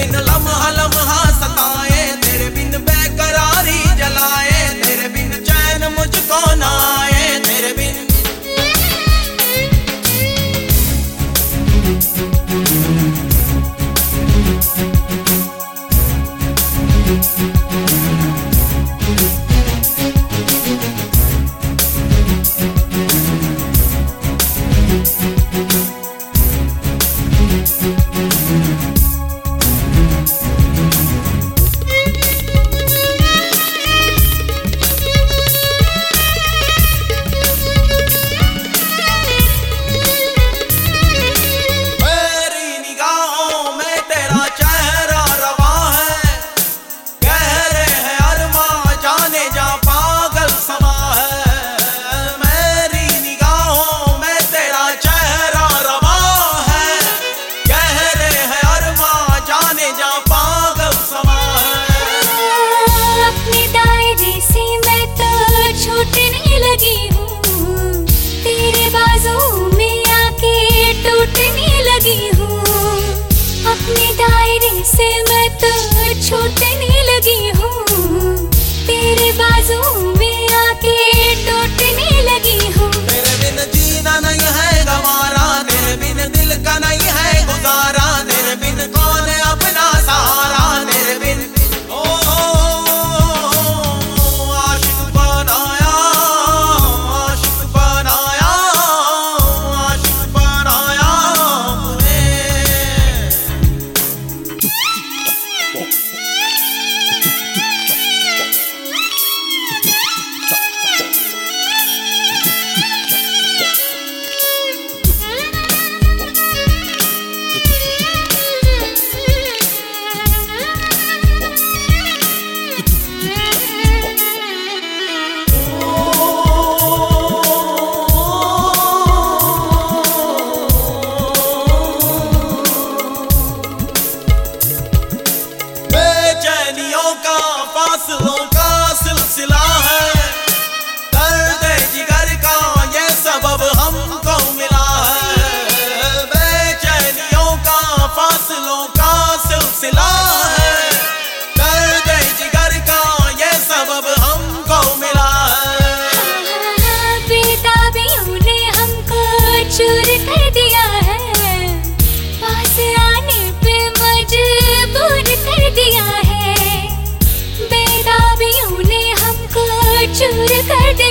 been a lama लगी हूँ। अपने दायरे से मैं तो छूटने लगी हूँ। तेरे बाजू में आके टूटने लगी हूँ। तेरे बिन जीना नहीं है हमारा मेरे बिन दिल का नहीं का फासलों का सिलसिला है। 살때